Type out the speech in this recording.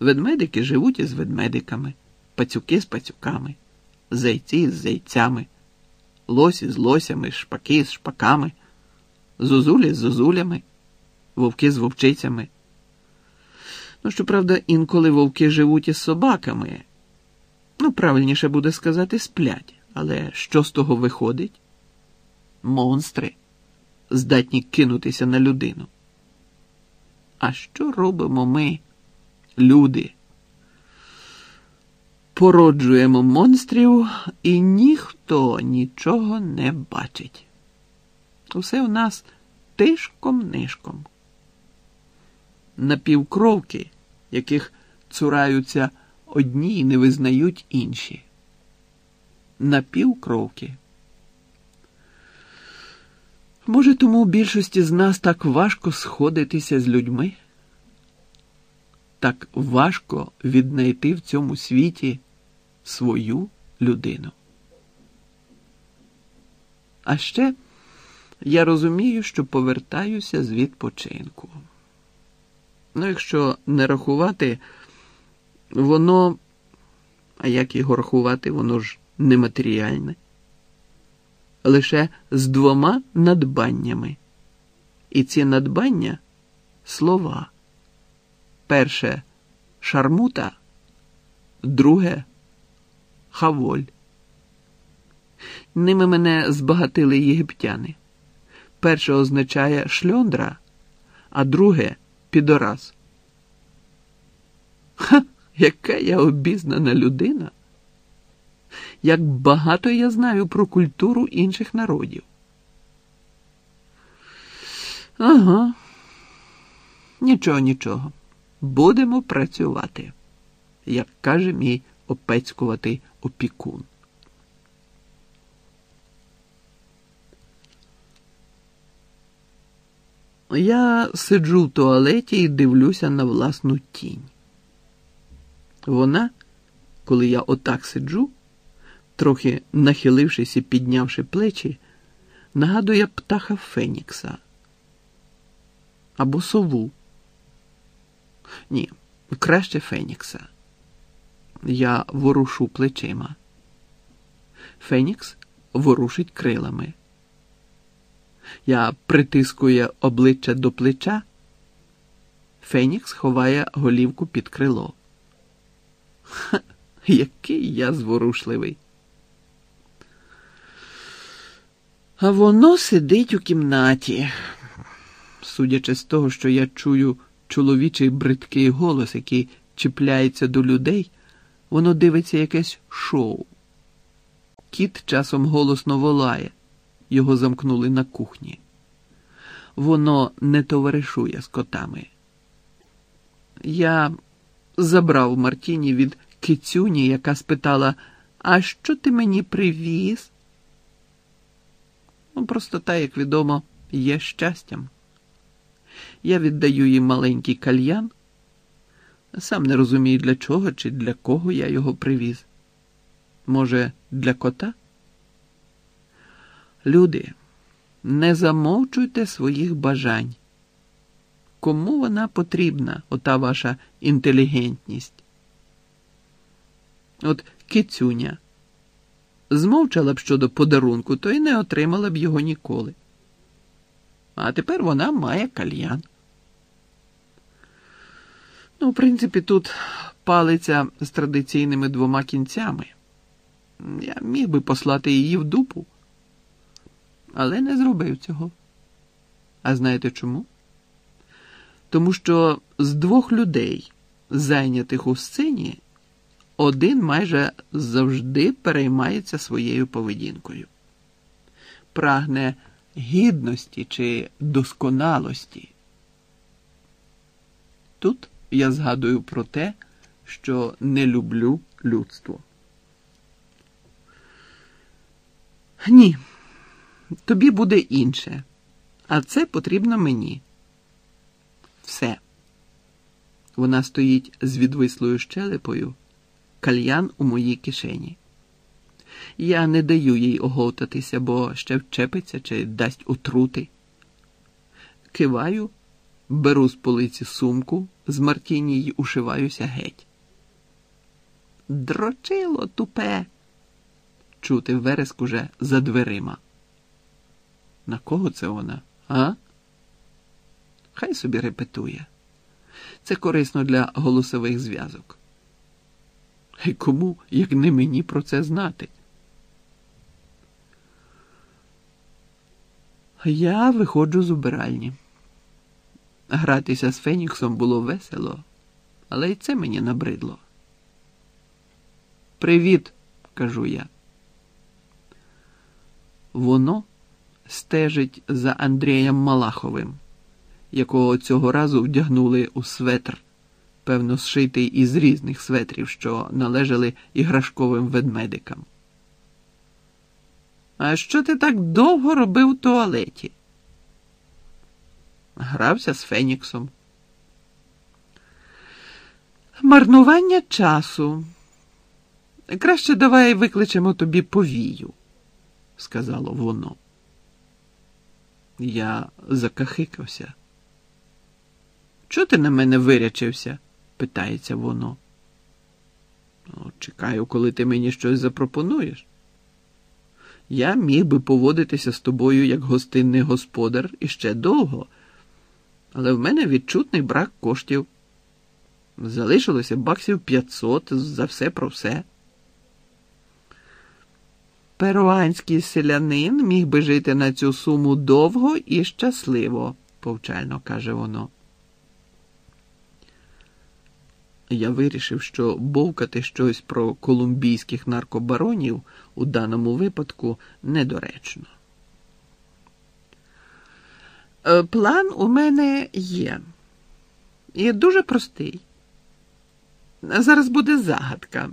Ведмедики живуть із ведмедиками, пацюки з пацюками, зайці з зайцями, лосі з лосями, шпаки з шпаками, зозулі з зозулями, вовки з вовчицями. Ну, щоправда, інколи вовки живуть із собаками. Ну, правильніше буде сказати, сплять. Але що з того виходить? Монстри здатні кинутися на людину. А що робимо ми, люди? Породжуємо монстрів, і ніхто нічого не бачить. Усе у нас тишком-нишком. Напівкровки, яких цураються одні і не визнають інші. Напівкровки. Може, тому більшості з нас так важко сходитися з людьми? Так важко віднайти в цьому світі свою людину. А ще я розумію, що повертаюся з відпочинку. Ну, якщо не рахувати, воно, а як його рахувати, воно ж нематеріальне лише з двома надбаннями. І ці надбання слова. Перше шармута, друге хаволь. Ними мене збагатили єгиптяни. Перше означає шльондра, а друге підорас. Ха, яка я обізнана людина! як багато я знаю про культуру інших народів. Ага, нічого, нічого. Будемо працювати, як каже мій опецькуватий опікун. Я сиджу в туалеті і дивлюся на власну тінь. Вона, коли я отак сиджу, трохи нахилившись і піднявши плечі, нагадує птаха Фенікса або сову. Ні, краще Фенікса. Я ворушу плечима. Фенікс ворушить крилами. Я притискую обличчя до плеча. Фенікс ховає голівку під крило. Ха, який я зворушливий. А воно сидить у кімнаті. Судячи з того, що я чую чоловічий бридкий голос, який чіпляється до людей, воно дивиться якесь шоу. Кіт часом голосно волає, його замкнули на кухні. Воно не товаришує з котами. Я забрав Мартіні від кицюні, яка спитала: А що ти мені привіз? Ну, простота, як відомо, є щастям. Я віддаю їй маленький кальян, сам не розумію, для чого чи для кого я його привіз. Може, для кота? Люди, не замовчуйте своїх бажань. Кому вона потрібна, ота ваша інтелігентність? От кицюня змовчала б щодо подарунку, то й не отримала б його ніколи. А тепер вона має кальян. Ну, в принципі, тут палиця з традиційними двома кінцями. Я міг би послати її в дупу, але не зробив цього. А знаєте чому? Тому що з двох людей, зайнятих у сцені, один майже завжди переймається своєю поведінкою, прагне гідності чи досконалості. Тут я згадую про те, що не люблю людство. Ні, тобі буде інше, а це потрібно мені. Все. Вона стоїть з відвислою щелепою кальян у моїй кишені. Я не даю їй оговтатися, бо ще вчепиться чи дасть отрути. Киваю, беру з полиці сумку, з Мартіні й ушиваюся геть. Дрочило тупе. Чути вереск уже за дверима. На кого це вона, а? Хай собі репетує. Це корисно для голосових зв'язок. І кому, як не мені, про це знати? Я виходжу з убиральні. Гратися з Феніксом було весело, але й це мені набридло. Привіт, кажу я. Воно стежить за Андрієм Малаховим, якого цього разу вдягнули у светр, певно, зшитий із різних светрів, що належали іграшковим ведмедикам. А що ти так довго робив у туалеті? Грався з Феніксом. Марнування часу. Краще давай викличемо тобі повію, сказало воно. Я закахикався. Чого ти на мене вирячився? питається воно. Ну, Чекаю, коли ти мені щось запропонуєш. Я міг би поводитися з тобою як гостинний господар іще довго, але в мене відчутний брак коштів. Залишилося баксів 500 за все про все. Перуанський селянин міг би жити на цю суму довго і щасливо, повчально каже воно. Я вирішив, що бовкати щось про колумбійських наркобаронів у даному випадку недоречно. Е, план у мене є. І дуже простий. Зараз буде загадка.